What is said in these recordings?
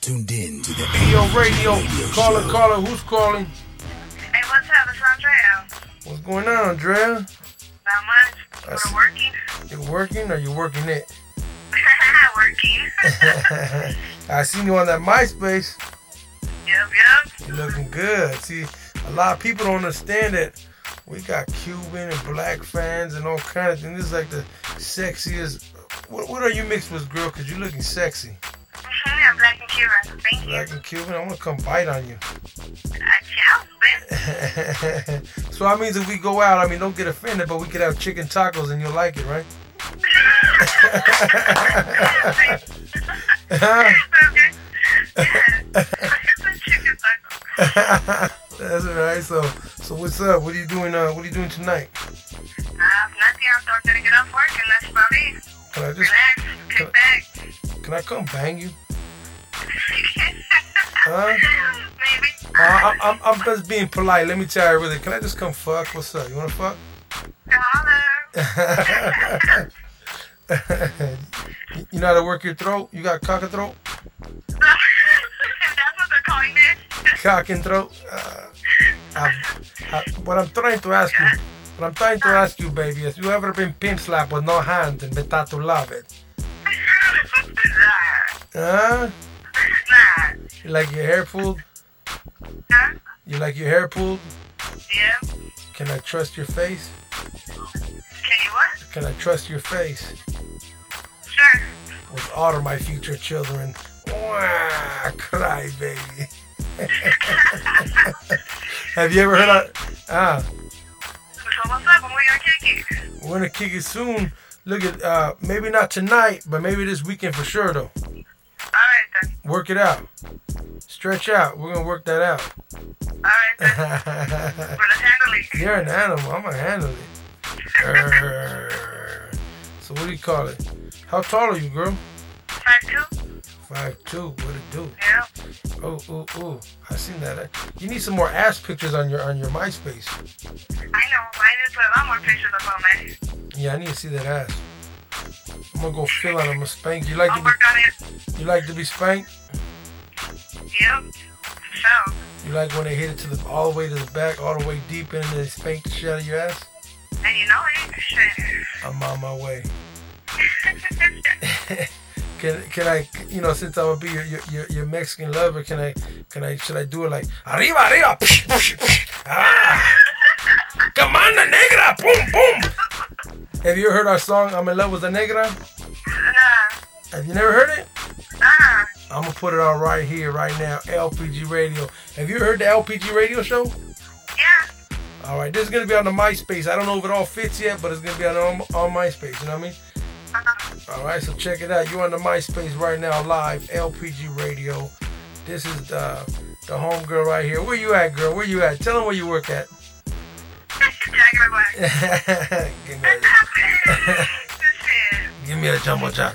tuned in to the Yo, radio. Caller, Show. caller. Who's calling? Hey, what's up? It's Andrea. What's going on, Andrea? Not much. That's- We're working. You working or you working it? working. I seen you on that MySpace. yep, yep. You looking good. See, a lot of people don't understand that we got Cuban and black fans and all kind of things. This is like the sexiest. What, what are you mixed with, girl? Cause you're looking sexy. I'm Cuban. Thank you. Black and Cuban. I wanna come bite on you. So that means if we go out, I mean, don't get offended, but we could have chicken tacos and you'll like it, right? okay. Chicken taco. That's all right. So, so what's up? What are you doing? Uh, what are you doing tonight? Uh, nothing. I'm to get off work, and that's about it. Can I just, Relax. Kick back. can I come bang you? Huh? Uh, I, I'm, I'm just being polite. Let me tell you really. Can I just come fuck? What's up? You wanna fuck? Holler. you know how to work your throat? You got cock and throat? that's what they're calling it. Cock and throat? Uh, I, I, what I'm trying to ask you, what I'm trying to ask you, baby, is you ever been pimp slapped with no hand and been to love it? Huh? You like your hair pulled? Huh? You like your hair pulled? Yeah. Can I trust your face? Can you what? Can I trust your face? Sure. With all of my future children. Wah, cry, baby. Have you ever heard of ah? What's up? When we gonna kick it? We're gonna kick it soon. Look at uh maybe not tonight, but maybe this weekend for sure though. Work it out. Stretch out. We're gonna work that out. Alright then. But let's handle it. You're an animal. I'm gonna handle it. So what do you call it? How tall are you, girl? Five two? Five two. What it do? Yeah. Oh, oh, oh! I seen that. You need some more ass pictures on your on your MySpace. I know. I need to put a lot more pictures up on there. Yeah, I need to see that ass. I'm gonna go feel on. I'm gonna spank. You like I'll to work on it. You like to be spanked? Yep. So. You like when they hit it to the all the way to the back, all the way deep in, and they spank the shit out of your ass? And you know it. Shit. I'm on my way. Can can I you know since I'm gonna be your your, your, Mexican lover can I can I should I do it like arriba arriba ah come on the negra boom boom Have you heard our song I'm in love with the negra? nah. Have you never heard it? I'm gonna put it on right here right now LPG Radio. Have you heard the LPG Radio show? Yeah. All right, this is gonna be on the MySpace. I don't know if it all fits yet, but it's gonna be on on, MySpace. You know what I mean? Uh-huh. All right, so check it out. You're on the MySpace right now, live LPG Radio. This is the the homegirl right here. Where you at, girl? Where you at? Tell them where you work at. Give, me a, give me a jumbo jack.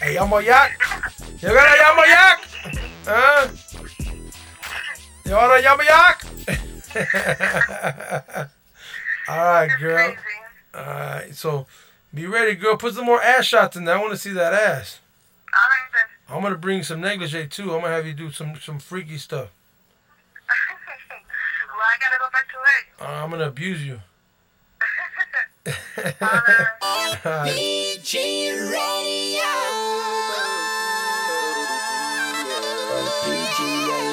Hey, llamo yak. You got a llamo yak? Huh? You want a llamo yak? All right, You're girl. crazy. All right, girl. Alright, so be ready, girl. Put some more ass shots in there. I want to see that ass. Alright then. I'm gonna bring some negligee too. I'm gonna have you do some some freaky stuff. well, I gotta go back to work. Uh, I'm gonna abuse you. All right. DJ she ain't